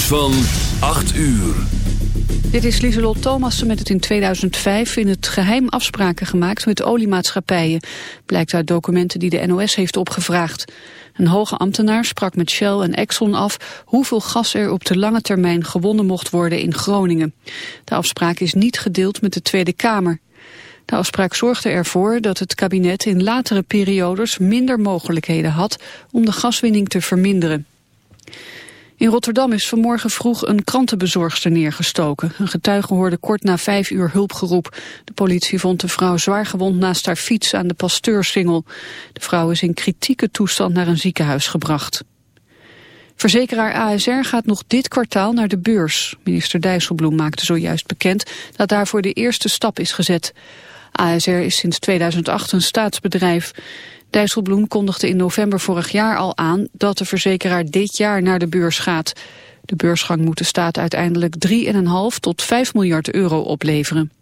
van 8 uur. Dit is Lieselot Thomassen met het in 2005 in het geheim afspraken gemaakt met oliemaatschappijen. Blijkt uit documenten die de NOS heeft opgevraagd. Een hoge ambtenaar sprak met Shell en Exxon af hoeveel gas er op de lange termijn gewonnen mocht worden in Groningen. De afspraak is niet gedeeld met de Tweede Kamer. De afspraak zorgde ervoor dat het kabinet in latere periodes minder mogelijkheden had om de gaswinning te verminderen. In Rotterdam is vanmorgen vroeg een krantenbezorgster neergestoken. Een getuige hoorde kort na vijf uur hulpgeroep. De politie vond de vrouw zwaargewond naast haar fiets aan de Pasteursingel. De vrouw is in kritieke toestand naar een ziekenhuis gebracht. Verzekeraar ASR gaat nog dit kwartaal naar de beurs. Minister Dijsselbloem maakte zojuist bekend dat daarvoor de eerste stap is gezet. ASR is sinds 2008 een staatsbedrijf. Dijsselbloem kondigde in november vorig jaar al aan dat de verzekeraar dit jaar naar de beurs gaat. De beursgang moet de staat uiteindelijk 3,5 tot 5 miljard euro opleveren.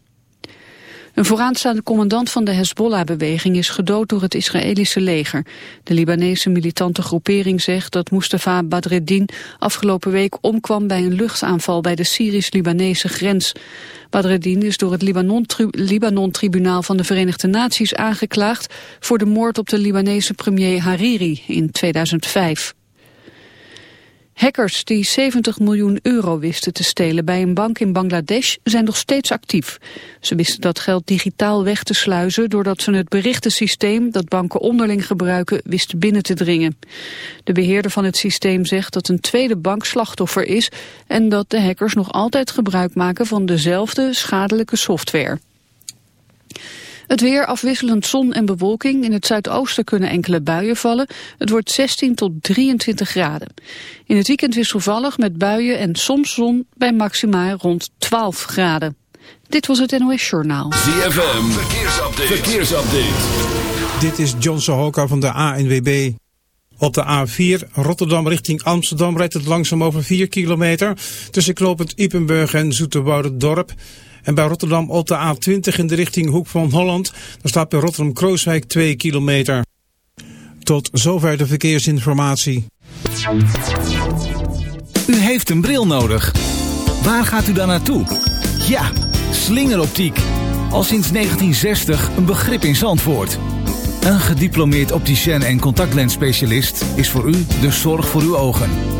Een vooraanstaande commandant van de Hezbollah-beweging is gedood door het Israëlische leger. De Libanese militante groepering zegt dat Mustafa Badreddin afgelopen week omkwam bij een luchtaanval bij de Syrisch-Libanese grens. Badreddin is door het Libanon-tribunaal van de Verenigde Naties aangeklaagd voor de moord op de Libanese premier Hariri in 2005. Hackers die 70 miljoen euro wisten te stelen bij een bank in Bangladesh zijn nog steeds actief. Ze wisten dat geld digitaal weg te sluizen doordat ze het berichtensysteem dat banken onderling gebruiken wisten binnen te dringen. De beheerder van het systeem zegt dat een tweede bank slachtoffer is en dat de hackers nog altijd gebruik maken van dezelfde schadelijke software. Het weer afwisselend zon en bewolking. In het zuidoosten kunnen enkele buien vallen. Het wordt 16 tot 23 graden. In het weekend wisselvallig met buien en soms zon bij maxima rond 12 graden. Dit was het NOS Journaal. ZFM, verkeersupdate. verkeersupdate. Dit is John Sohoka van de ANWB. Op de A4 Rotterdam richting Amsterdam rijdt het langzaam over 4 kilometer. Tussen knooppunt Ipenburg en Dorp. En bij Rotterdam op de A20 in de richting Hoek van Holland. Daar staat bij Rotterdam-Krooswijk 2 kilometer. Tot zover de verkeersinformatie. U heeft een bril nodig. Waar gaat u dan naartoe? Ja, slingeroptiek. Al sinds 1960 een begrip in Zandvoort. Een gediplomeerd opticien en contactlensspecialist is voor u de zorg voor uw ogen.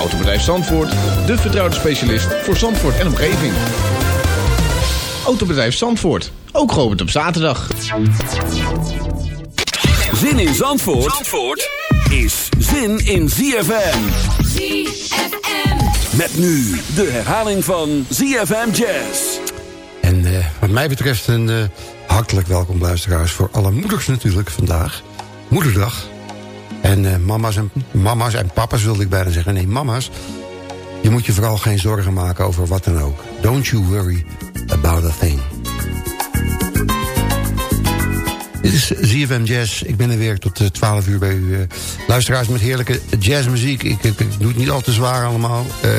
Autobedrijf Zandvoort, de vertrouwde specialist voor Zandvoort en omgeving. Autobedrijf Zandvoort, ook geopend op zaterdag. Zin in Zandvoort, Zandvoort is zin in ZFM. ZFM. Met nu de herhaling van ZFM Jazz. En uh, wat mij betreft een uh, hartelijk welkom luisteraars... voor alle moeders natuurlijk vandaag. Moederdag. En uh, mama's, en mama's en papa's wilde ik bijna zeggen. Nee, mama's. Je moet je vooral geen zorgen maken over wat dan ook. Don't you worry about a thing. Dit is ZFM Jazz. Ik ben er weer tot 12 uur bij u. luisteraars met heerlijke jazzmuziek. Ik, ik, doe het niet al te zwaar allemaal. Uh,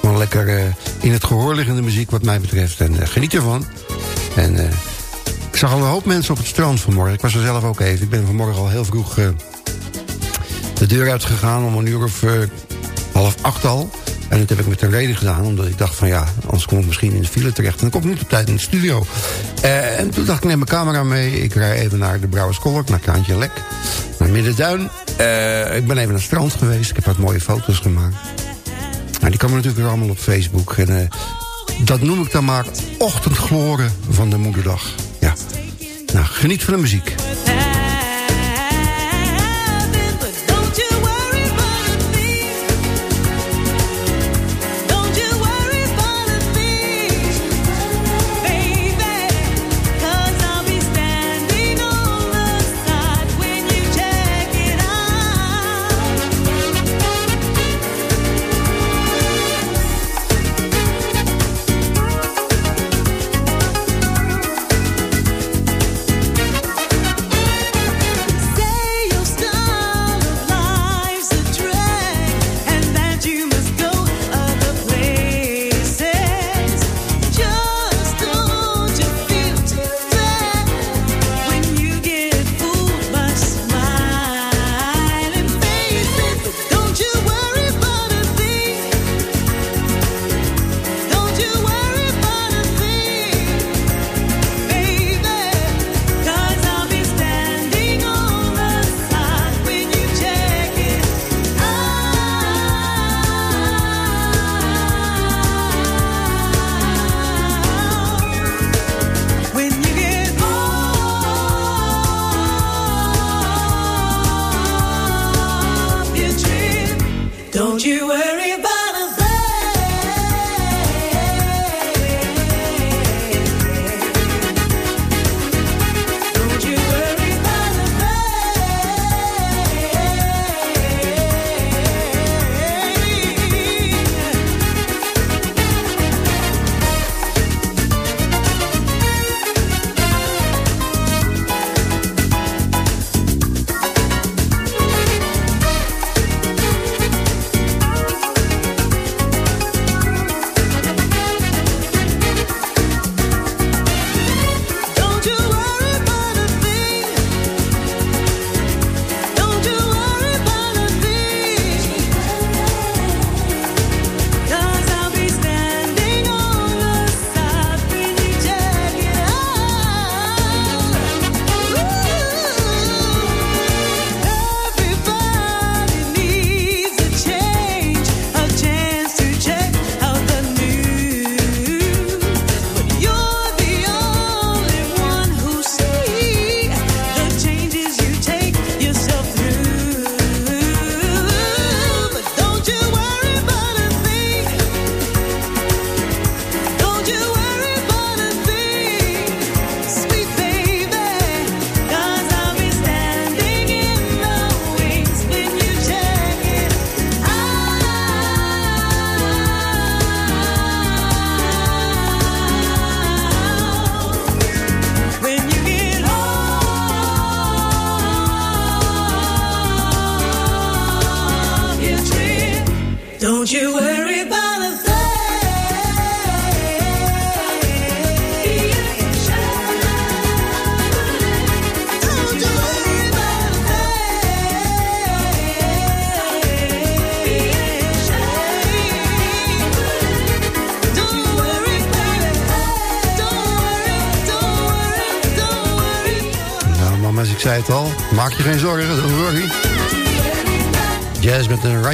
gewoon lekker in het gehoor liggende muziek wat mij betreft. En geniet ervan. En ik zag al een hoop mensen op het strand vanmorgen. Ik was er zelf ook even. Ik ben vanmorgen al heel vroeg de deur uitgegaan om een uur of half acht al. En dat heb ik met een reden gedaan, omdat ik dacht van ja, anders kom ik misschien in de file terecht. En dan kom ik niet op tijd in de studio. Uh, en toen dacht ik, neem mijn camera mee. Ik rij even naar de Brouwerskolk, naar Kraantje Lek, naar Middenduin. Uh, ik ben even naar het strand geweest. Ik heb wat mooie foto's gemaakt. Nou, die komen natuurlijk weer allemaal op Facebook. En uh, dat noem ik dan maar ochtendgloren van de moederdag. Ja. Nou, geniet van de muziek.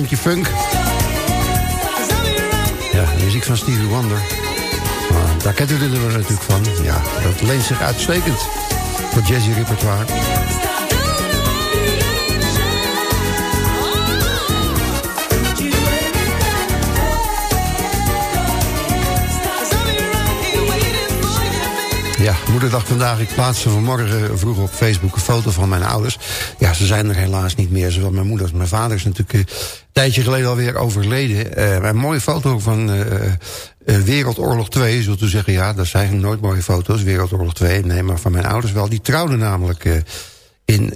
Funk. Ja, muziek van Stevie Wonder. Maar daar kent u dit natuurlijk van. Ja, dat leent zich uitstekend voor jazzy repertoire. Ja, moederdag vandaag. Ik plaatste vanmorgen vroeg op Facebook een foto van mijn ouders. Ja, ze zijn er helaas niet meer. Zowel mijn moeder als mijn vader is natuurlijk een tijdje geleden alweer overleden. Uh, een mooie foto van uh, Wereldoorlog 2. Zult u zeggen, ja, dat zijn nooit mooie foto's. Wereldoorlog 2, nee, maar van mijn ouders wel. Die trouwden namelijk in uh,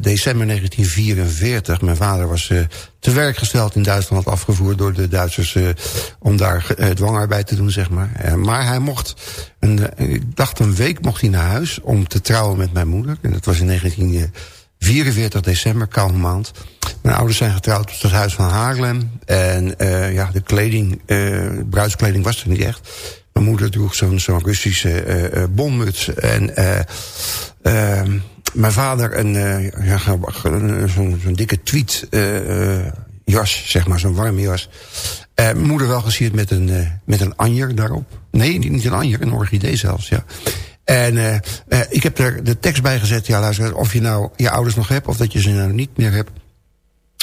december 1944. Mijn vader was te werk gesteld in Duitsland, afgevoerd door de Duitsers... Om daar dwangarbeid te doen, zeg maar. maar hij mocht, een, ik dacht een week mocht hij naar huis om te trouwen met mijn moeder. En dat was in 1944 december, koude maand. Mijn ouders zijn getrouwd op het huis van Haarlem. En ja, de kleding, bruidskleding was er niet echt. Mijn moeder droeg zo'n Russische bonmuts. En ehm, mijn vader een, ja, zo'n zo dikke tweet jas, zeg maar, zo'n warme jas. Uh, moeder wel gesierd met een, uh, met een anjer daarop. Nee, niet een anjer, een orchidee zelfs, ja. En uh, ik heb er de tekst bij gezet, ja, luister, of je nou je ouders nog hebt... of dat je ze nou niet meer hebt,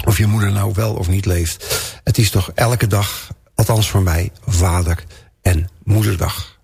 of je moeder nou wel of niet leeft. Het is toch elke dag, althans voor mij, vader- en moederdag.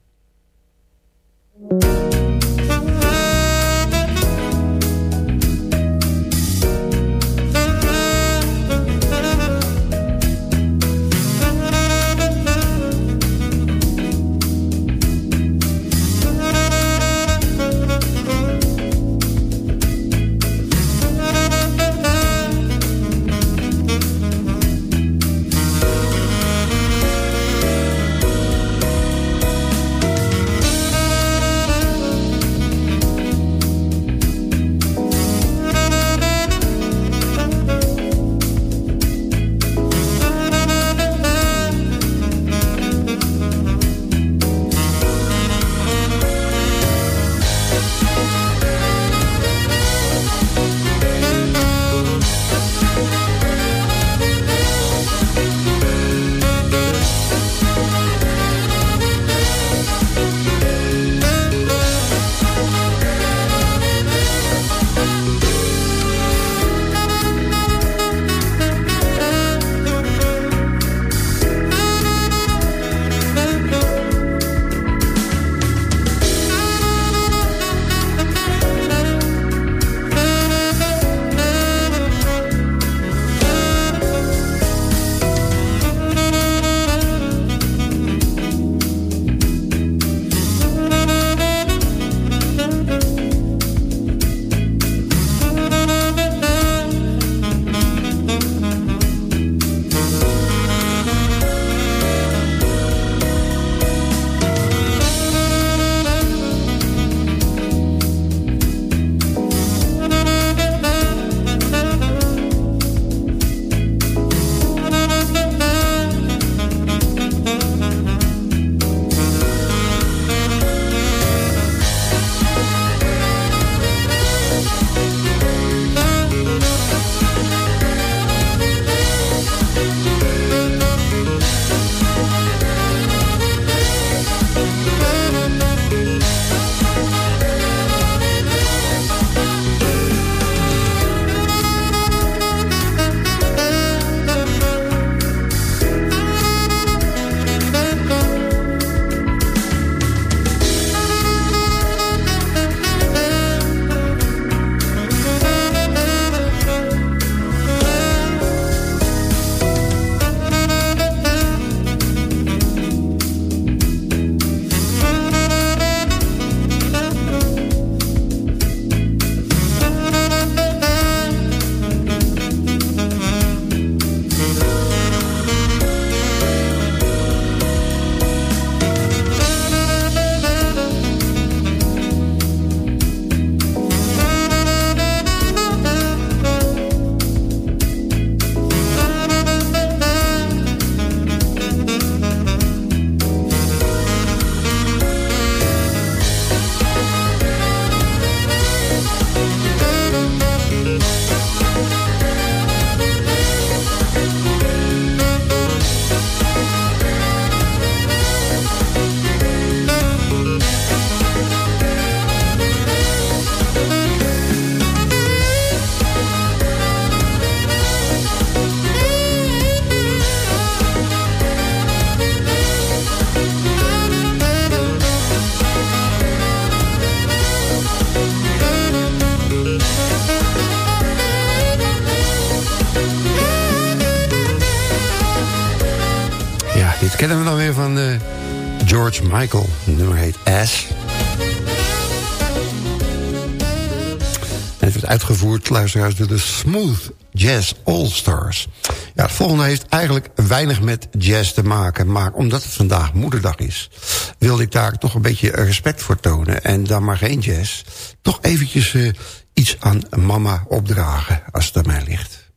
luisteraars, de Smooth Jazz All-Stars. Ja, het volgende heeft eigenlijk weinig met jazz te maken. Maar omdat het vandaag moederdag is... wilde ik daar toch een beetje respect voor tonen. En dan maar geen jazz. Toch eventjes eh, iets aan mama opdragen, als het aan mij ligt.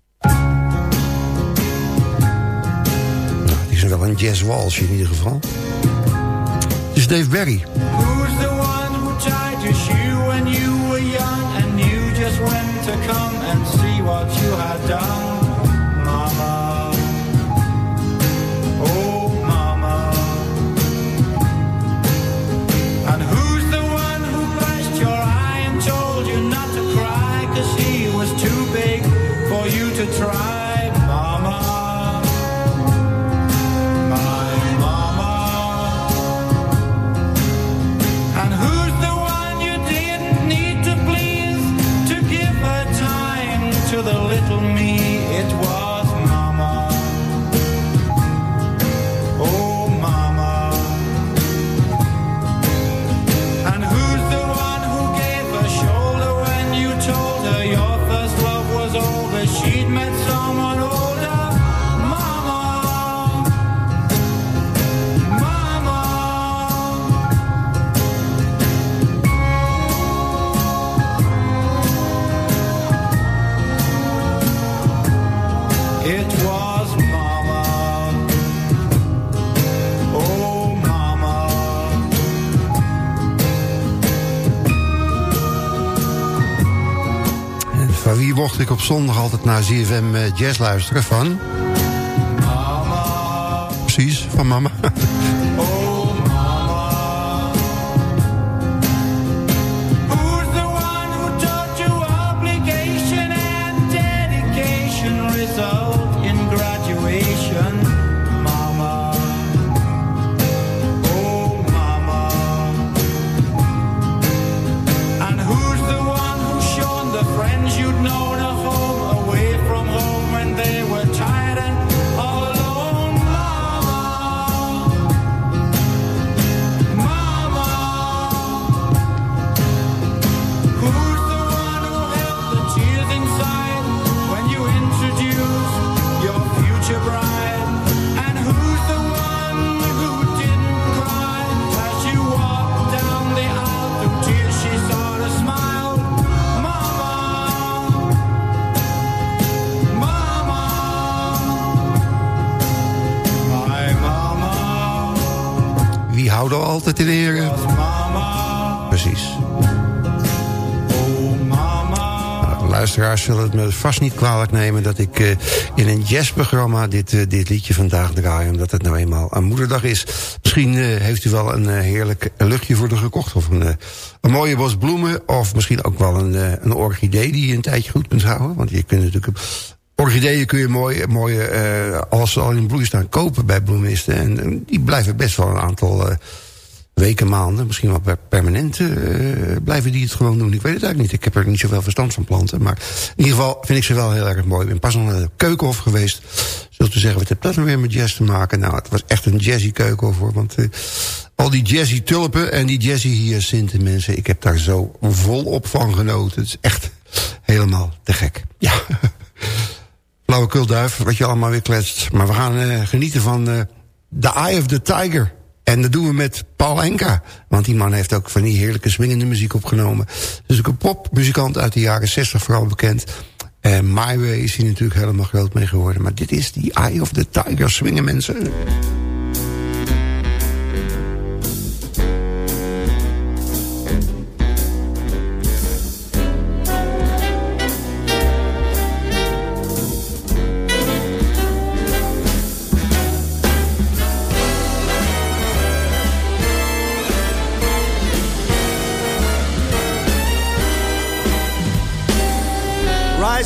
Nou, het is wel een jazz walsje in ieder geval. Het is Dave Berry. Who's the one who tied your shoe when to come and see what you had done, mocht ik op zondag altijd naar ZFM eh, Jazz luisteren? Van? Mama. Precies, van mama. Altijd in Precies. De luisteraars zullen het me vast niet kwalijk nemen... dat ik eh, in een jazzprogramma dit, eh, dit liedje vandaag draai... omdat het nou eenmaal aan moederdag is. Misschien eh, heeft u wel een heerlijk luchtje voor de gekocht... of een, een mooie bos bloemen... of misschien ook wel een, een orchidee die je een tijdje goed kunt houden. Want je kunt natuurlijk... Orchideeën kun je mooi, mooi eh, als ze al in bloei staan, kopen bij bloemisten. En, die blijven best wel een aantal weken, maanden, misschien wel per- permanent eh, blijven die het gewoon doen. Ik weet het eigenlijk niet. Ik heb er niet zoveel verstand van planten. Maar in ieder geval vind ik ze wel heel erg mooi. Ik ben pas nog de keukenhof geweest. Zult u zeggen, wat heeft dat nou weer met jazz te maken? Nou, het was echt een jazzy keukenhof hoor. Want eh, al die jazzy tulpen en die jazzy hyacinten mensen... ik heb daar zo volop van genoten. Het is echt helemaal te gek. Ja, flauwekul duif, wat je allemaal weer kletst. Maar we gaan eh, genieten van The Eye of the Tiger. En dat doen we met Paul Enka. Want die man heeft ook van die heerlijke swingende muziek opgenomen. Dus ook een popmuzikant uit de jaren 60 vooral bekend. En My Way is hij natuurlijk helemaal groot mee geworden. Maar dit is The Eye of the Tiger. Swingen mensen.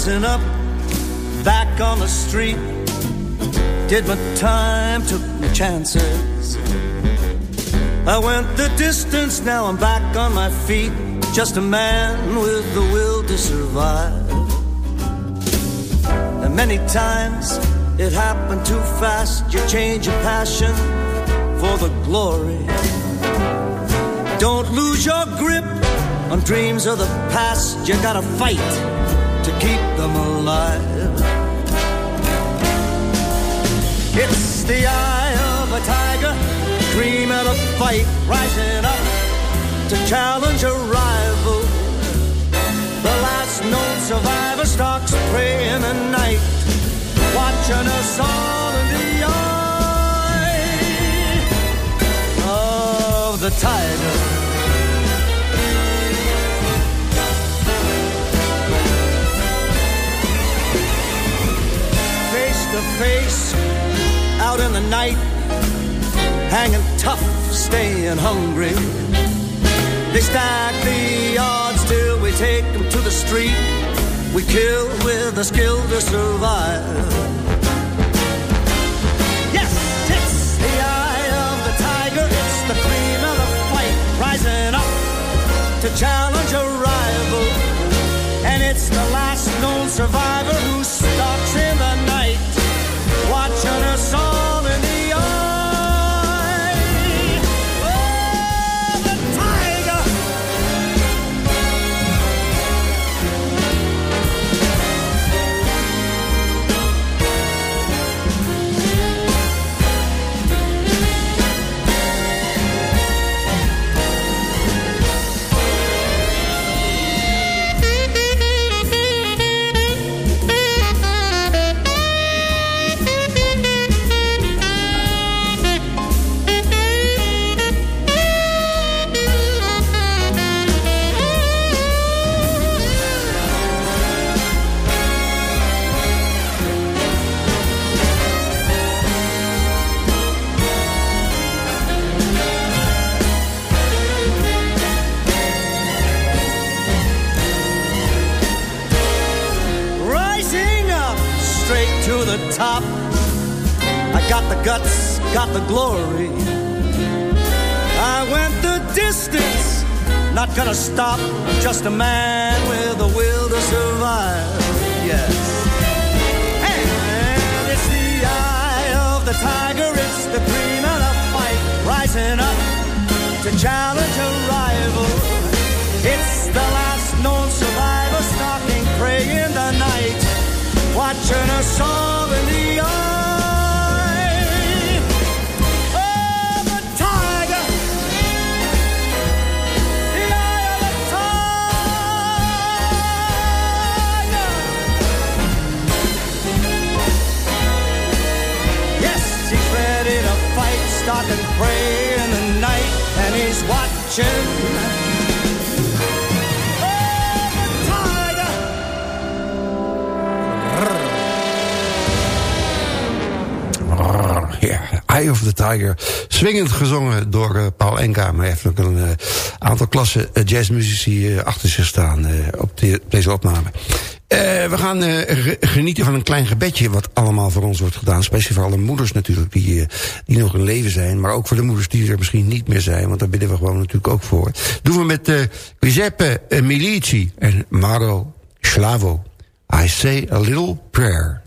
Up back on the street. Did my time, took my chances. I went the distance, now I'm back on my feet. Just a man with the will to survive. And many times it happened too fast. You change your passion for the glory. Don't lose your grip on dreams of the past. You gotta fight keep them alive. It's the eye of a tiger, dream of a fight, rising up to challenge a rival. The last known survivor stalks prey in the night, watching us all in the eye of the tiger. To face, out in the night, hanging tough, staying hungry. They stack the odds till we take them to the street. We kill with a skill to survive. Yes, it's the eye of the tiger. It's the cream of the fight, rising up to challenge a rival. And it's the last known survivor who stalks in the Eye of the Tiger. Swingend gezongen door eh, Paul Enka. Maar heeft ook een eh, aantal klasse eh, jazzmuzici achter zich staan op de- deze opname. We gaan ge- genieten van een klein gebedje wat allemaal voor ons wordt gedaan. Speciaal voor alle moeders natuurlijk die, die nog in leven zijn. Maar ook voor de moeders die er misschien niet meer zijn. Want daar bidden we gewoon natuurlijk ook voor. Doen we met Giuseppe Milici en Maro Slavo. I say a little prayer.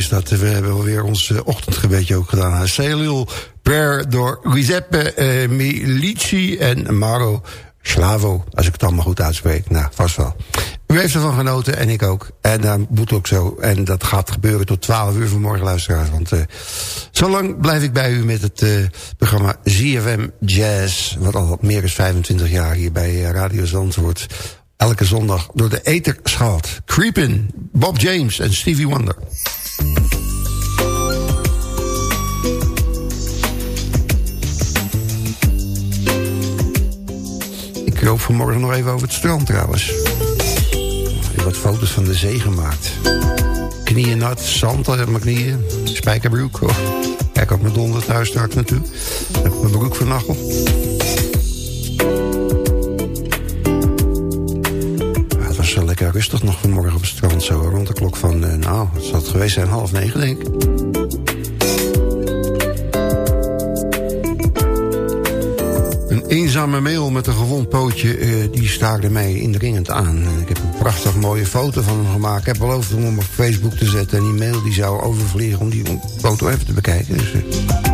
Is... dat we hebben alweer ons eh, ochtendgebedje ook gedaan. Celul Per door Giuseppe eh, Milici en Maro Slavo. Als ik het allemaal goed uitspreek. Nou, vast wel. U heeft ervan genoten en ik ook. En dat moet ook zo. En dat gaat gebeuren tot 12 uur vanmorgen, luisteraars. Want uh, zo lang blijf ik bij u met het programma ZFM Jazz... wat al meer dan 25 jaar hier bij Radio Zandvoort... elke zondag door de ether schaalt. Creepin', Bob James en Stevie Wonder. Loop vanmorgen nog even over het strand trouwens. Ik heb wat foto's van de zee gemaakt. Knieën nat, zand op mijn knieën. Spijkerbroek. Oh. Kijk ook mijn donder thuis straks naartoe. Heb mijn broek vernacheld. Ja, het was lekker rustig nog vanmorgen op het strand. Zo rond de klok van, uh, nou, het zal het geweest zijn, half negen denk ik. Eenzame mail met een gewond pootje, uh, die staarde mij indringend aan. Ik heb een prachtig mooie foto van hem gemaakt. Ik heb beloofd om hem op Facebook te zetten. En die mail die zou overvliegen om die foto even te bekijken. Dus, uh...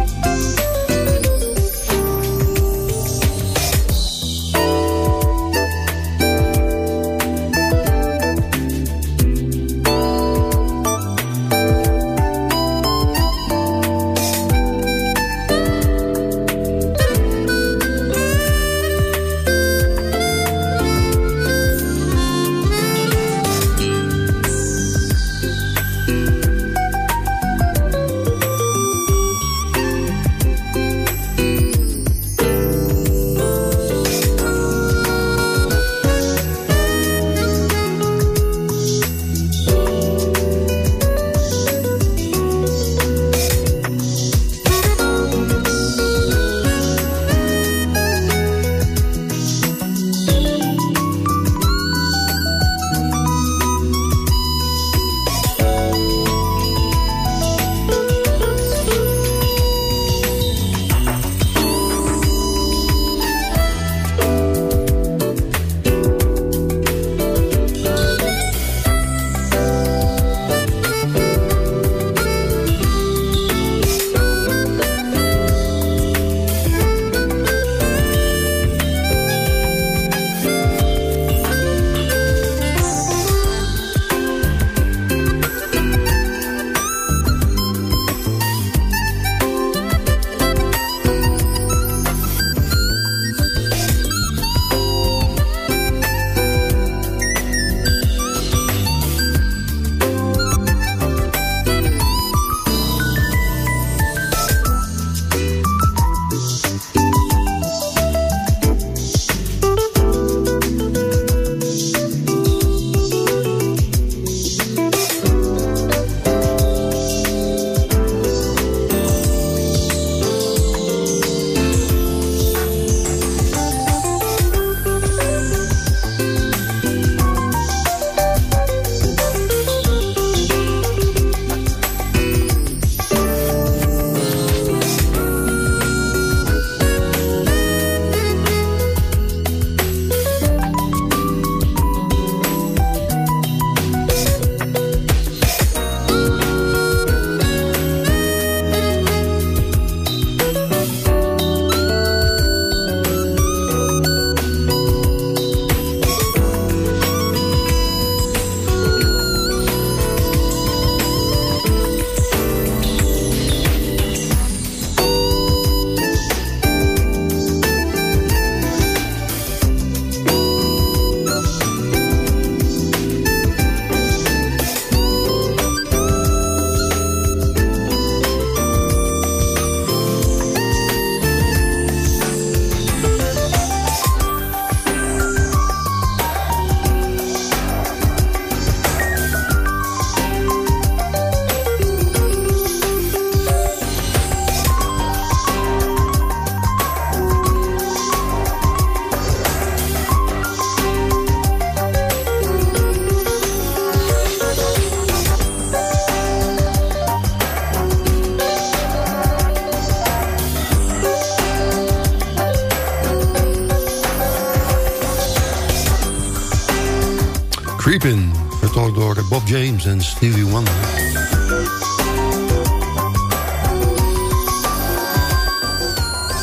James en Stevie Wonder.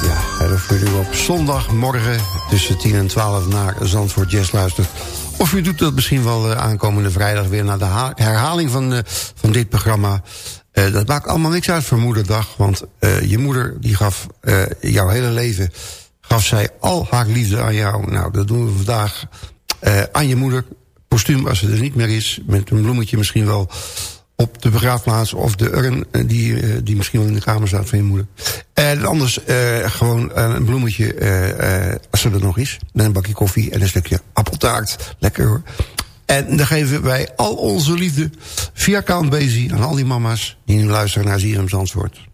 Ja, of u nu op zondagmorgen tussen 10 en 12 naar Zandvoort Jazz luistert... of u doet dat misschien wel eh, aankomende vrijdag weer naar de ha- herhaling van, eh, van dit programma... Eh, dat maakt allemaal niks uit voor moederdag, want je moeder die gaf jouw hele leven... gaf zij al haar liefde aan jou. Nou, dat doen we vandaag aan je moeder. Postuum als ze er niet meer is. Met een bloemetje misschien wel op de begraafplaats. Of de urn eh, die, eh, die misschien wel in de kamer staat van je moeder. En anders eh, gewoon een bloemetje als ze er nog is. Met een bakje koffie en een stukje appeltaart. Lekker hoor. En dan geven wij al onze liefde via Count Basie aan al die mama's... die nu luisteren naar ZFM Zandvoort.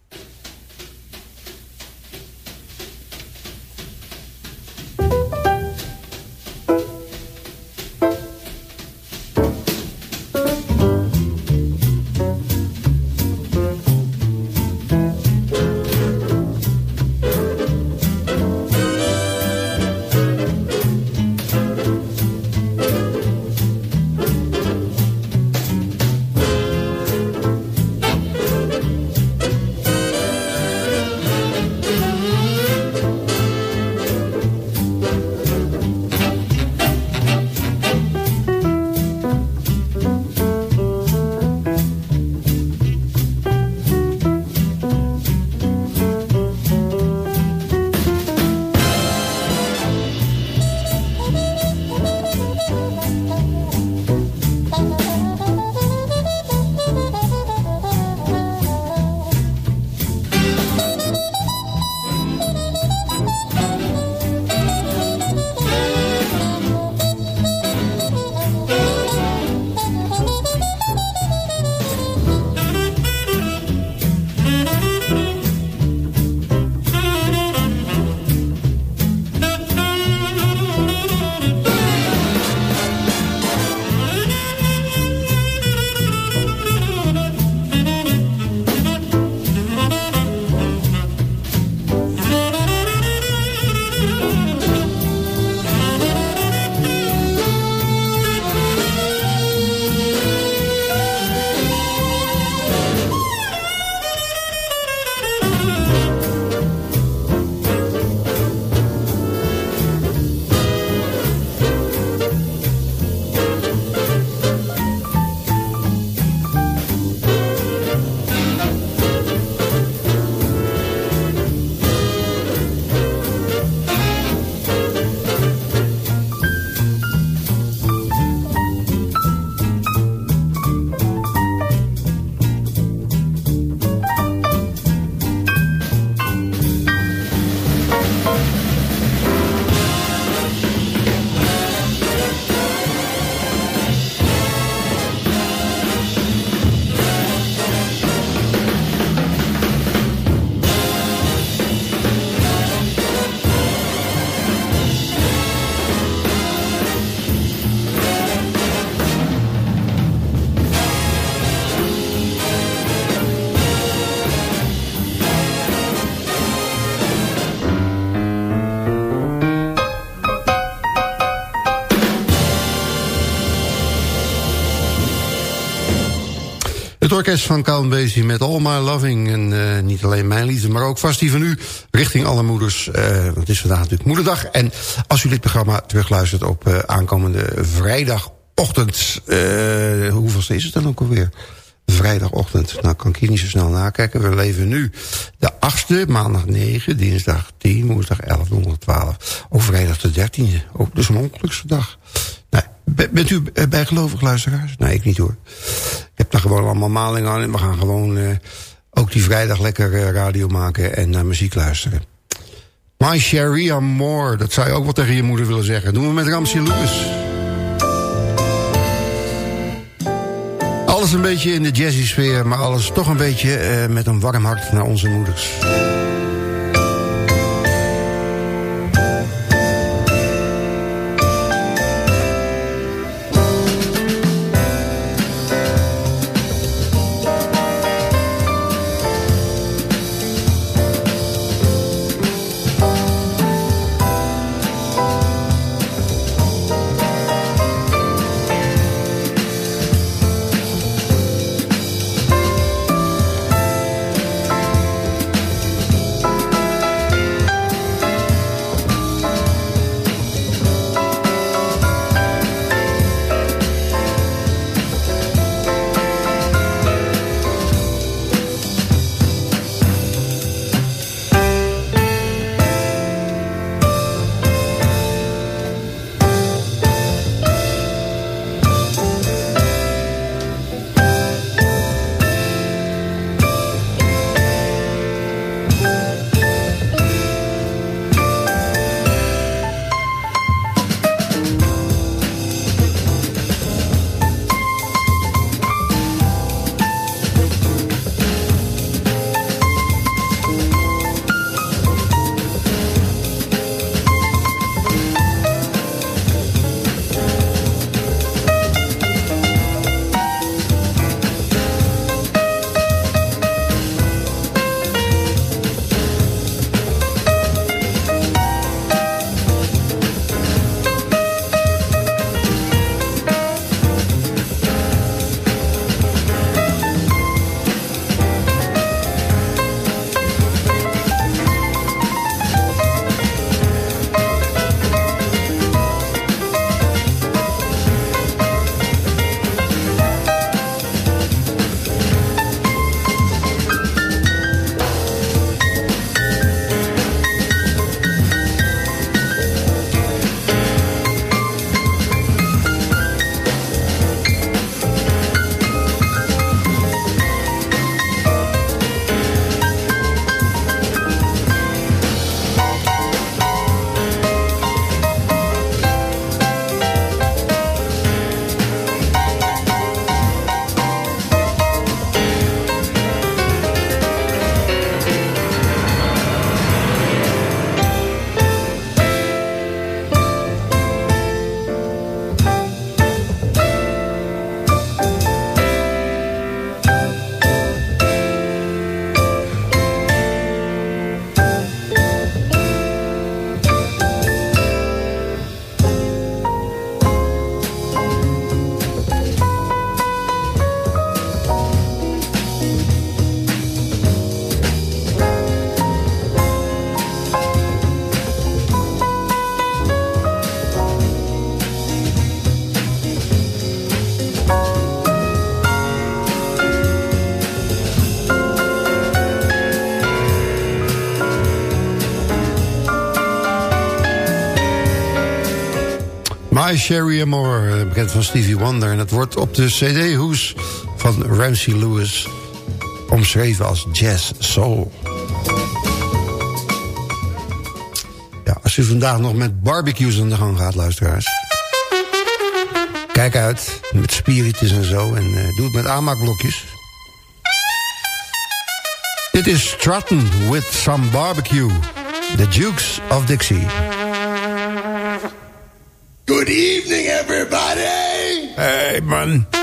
Van Count Basie met All My Loving. En eh, niet alleen mijn liefde, maar ook vast die van u. Richting alle moeders. eh, want het is vandaag natuurlijk moederdag. En als u dit programma terugluistert op eh, aankomende vrijdagochtend. hoeveelste is het dan ook alweer? Vrijdagochtend. Nou, kan ik hier niet zo snel nakijken. We leven nu de 8e, maandag 9, dinsdag 10, woensdag 11, donderdag 12. Ook vrijdag de 13e. Ook dus een ongeluksdag. Ben- bent u eh, bijgelovig luisteraars? Nee, ik niet hoor. Ik heb daar gewoon allemaal maling aan en we gaan gewoon eh, ook die vrijdag lekker eh, radio maken en naar muziek luisteren. My Sherry Amore, dat zou je ook wel tegen je moeder willen zeggen. Doen we met Ramsey Lewis. Alles een beetje in de jazzy sfeer, maar alles toch een beetje met een warm hart naar onze moeders. Sherry Amore, eh, bekend van Stevie Wonder. En het wordt op de cd-hoes van Ramsey Lewis omschreven als jazz soul. Ja, als u vandaag nog met barbecues aan de gang gaat, luisteraars... kijk uit, met spiritus en zo, en eh, doe het met aanmaakblokjes. Dit is Stratton with some barbecue. The Dukes of Dixie. Hey, man.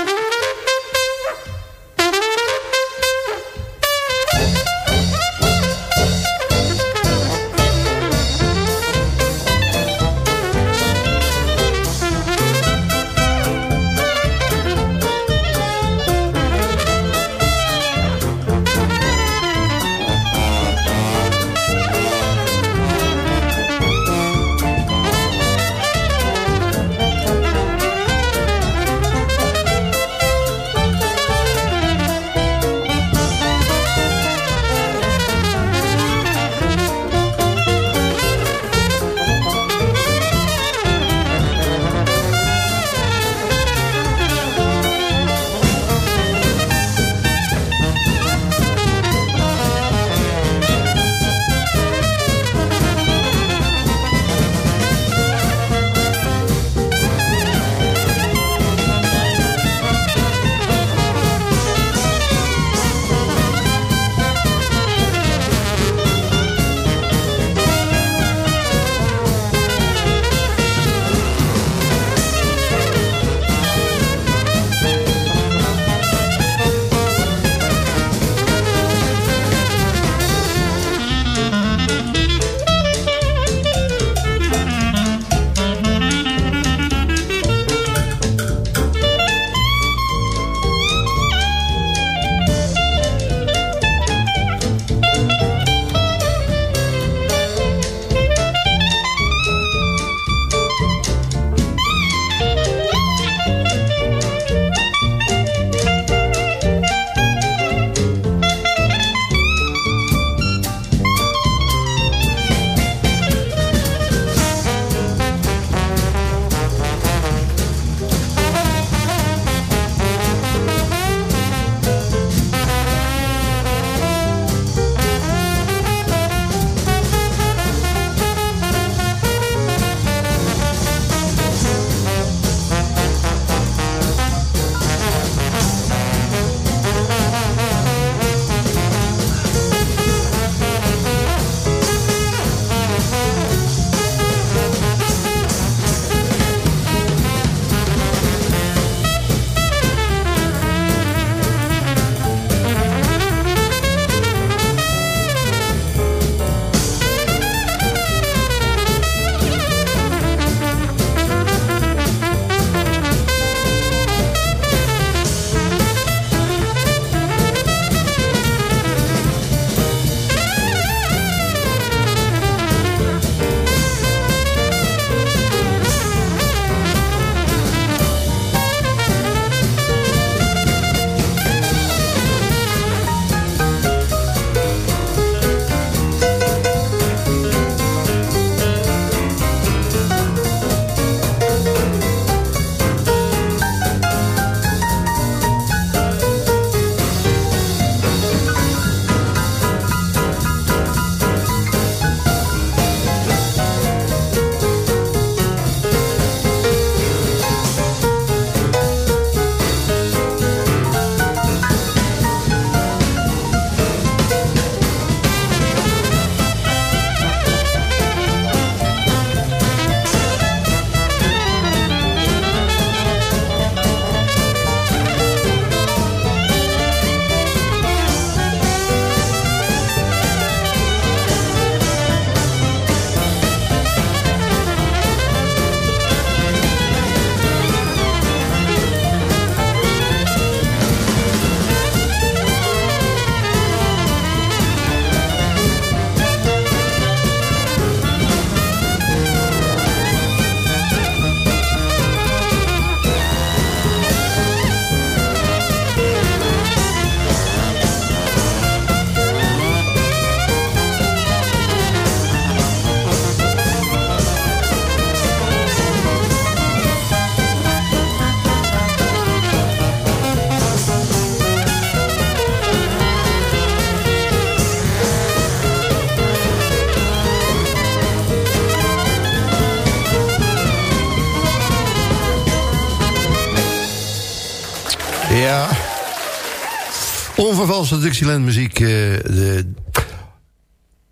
Onvervalste Dixieland muziek. eh,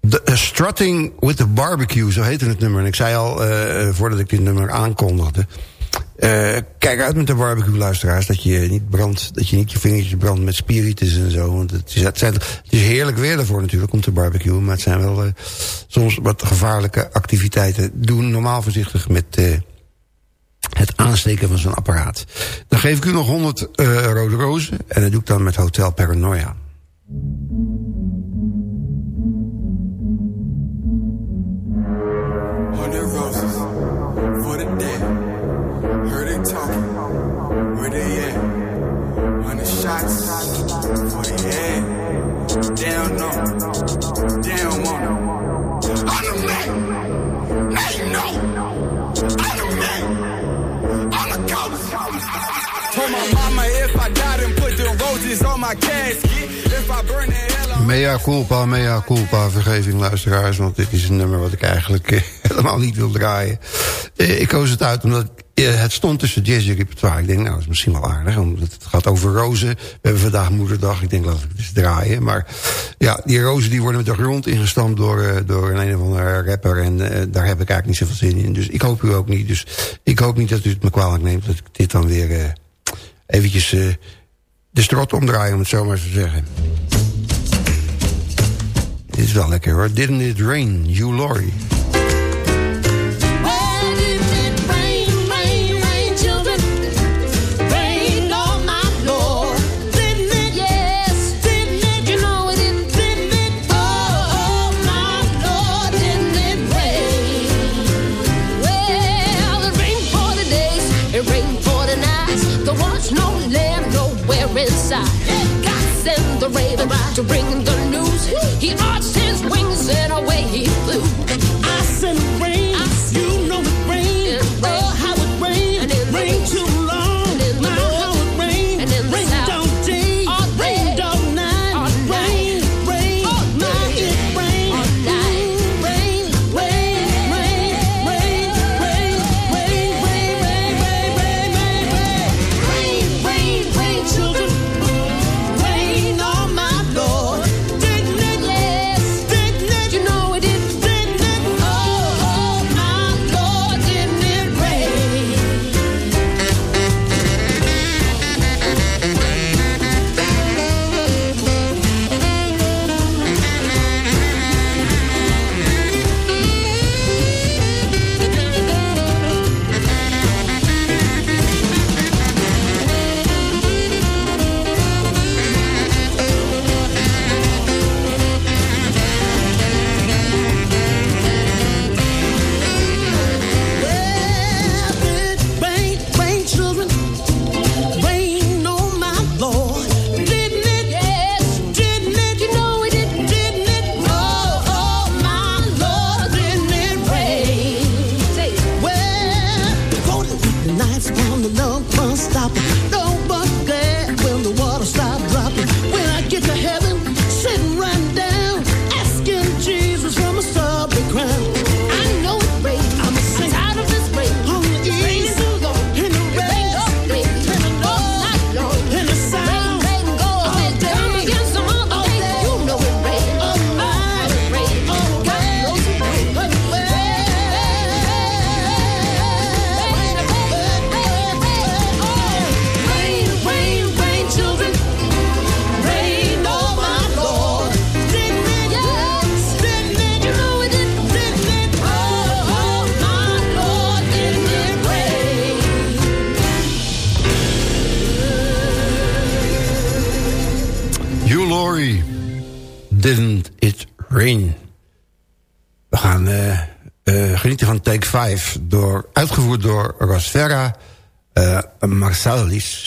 de, eh, Strutting with the Barbecue, zo heette het nummer. En ik zei al, eh, voordat ik dit nummer aankondigde... eh, kijk uit met de barbecue luisteraars dat je niet brandt, dat je niet je vingertjes brandt met spiritus en zo. Want het is, het, is heerlijk weer daarvoor natuurlijk om te barbecuen, maar het zijn wel eh, soms wat gevaarlijke activiteiten. Doe normaal voorzichtig met eh, het aansteken van zo'n apparaat. Dan geef ik u nog 100 eh, rode rozen en dat doe ik dan met Hotel Paranoia. Hundred roses for the dead. Heard they talking. Where they at? Hundred shots for the head. Down no. Down one. I'm the man. Now you know. I'm the man. I'm the coldest. Told my mama if I died and Mea culpa, mea culpa, vergeving luisteraars... want dit is een nummer wat ik eigenlijk eh, helemaal niet wil draaien. Eh, ik koos het uit omdat eh, het stond tussen jazzy repertoire. Ik denk, nou, dat is misschien wel aardig, omdat het gaat over rozen. We hebben vandaag moederdag, ik denk, laat ik het eens draaien. Maar ja, die rozen die worden met de grond ingestampt door, door een een of andere rapper... en daar heb ik eigenlijk niet zoveel zin in. Dus ik hoop u ook niet. Dus ik hoop niet dat u het me kwalijk neemt... dat ik dit dan weer eventjes de strot omdraai, om het zo maar te zeggen. Dit is wel lekker hoor. Didn't it rain, you Laurie. Marsalis.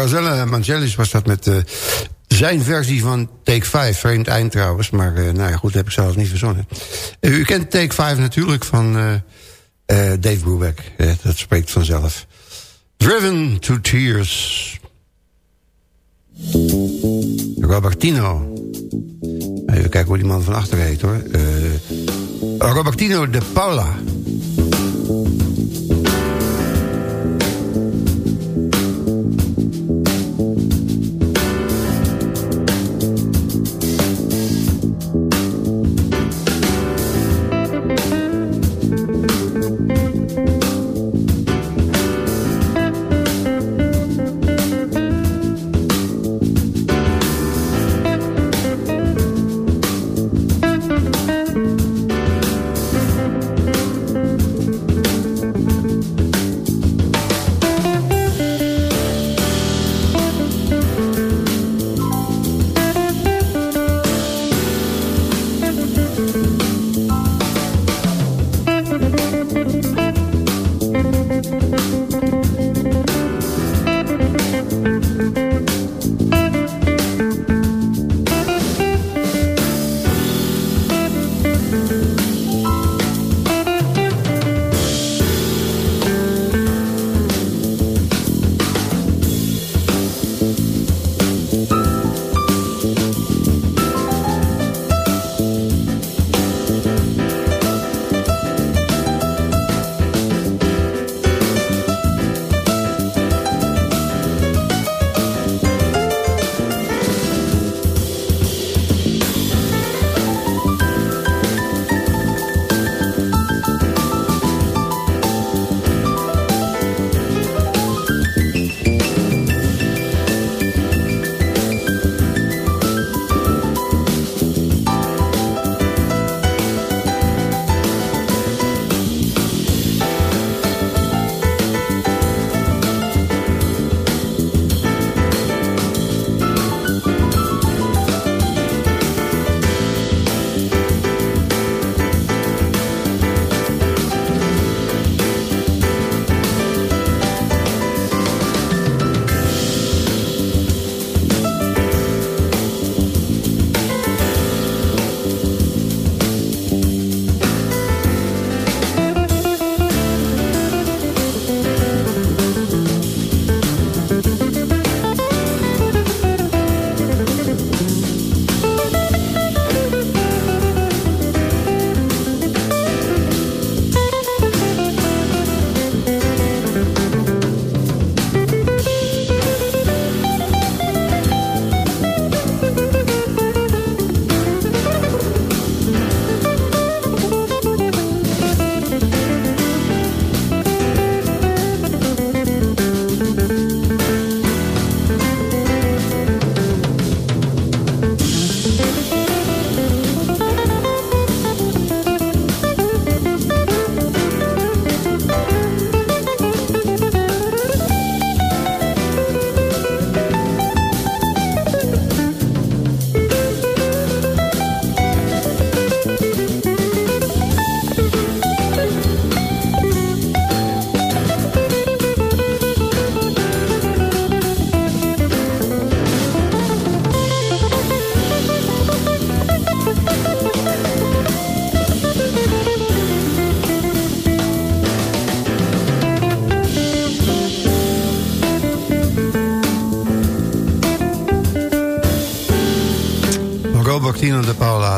Ja, Rosella Mangelis was dat met eh, zijn versie van Take 5. Vreemd eind trouwens, maar eh, nou ja, goed, dat heb ik zelf niet verzonnen. Eh, u kent Take 5 natuurlijk van Dave Brubeck. Dat spreekt vanzelf. Driven to Tears. Robertino. Even kijken hoe die man van achter heet hoor. Robertino de Paula.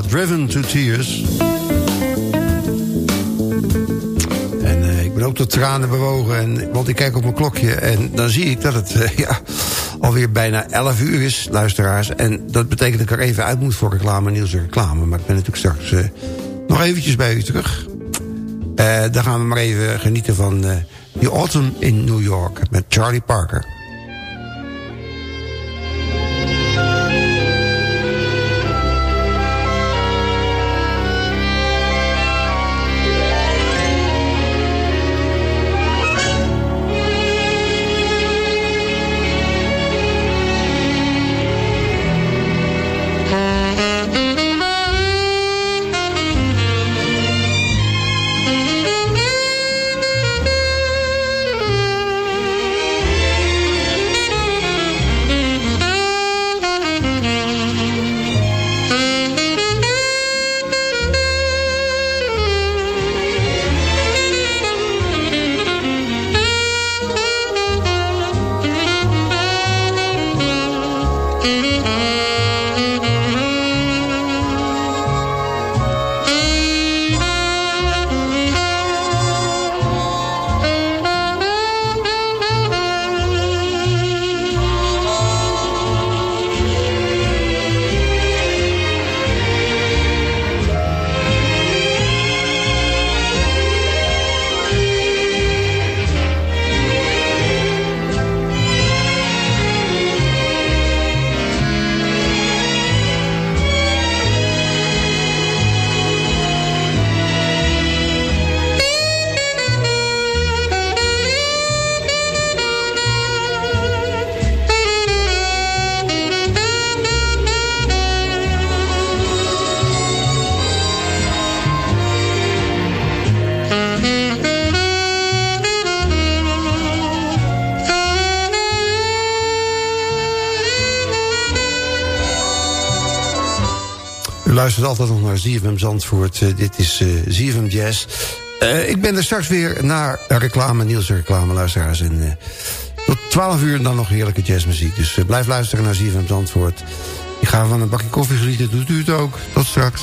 Driven to Tears. En eh, ik ben ook tot tranen bewogen, en, want ik kijk op mijn klokje... en dan zie ik dat het eh, ja, alweer bijna 11 uur is, luisteraars. En dat betekent dat ik er even uit moet voor reclame, nieuws reclame. Maar ik ben natuurlijk straks eh, nog eventjes bij u terug. Dan gaan we maar even genieten van The Autumn in New York... met Charlie Parker. Luistert altijd nog naar ZFM Zandvoort. Eh, dit is eh ZFM Jazz. Eh, ik ben er straks weer naar reclame, Niels reclame, luisteraars. En, tot 12 uur dan nog heerlijke jazzmuziek. Dus blijf luisteren naar ZFM Zandvoort. Ik ga van een bakje koffie genieten, doet u het ook. Tot straks.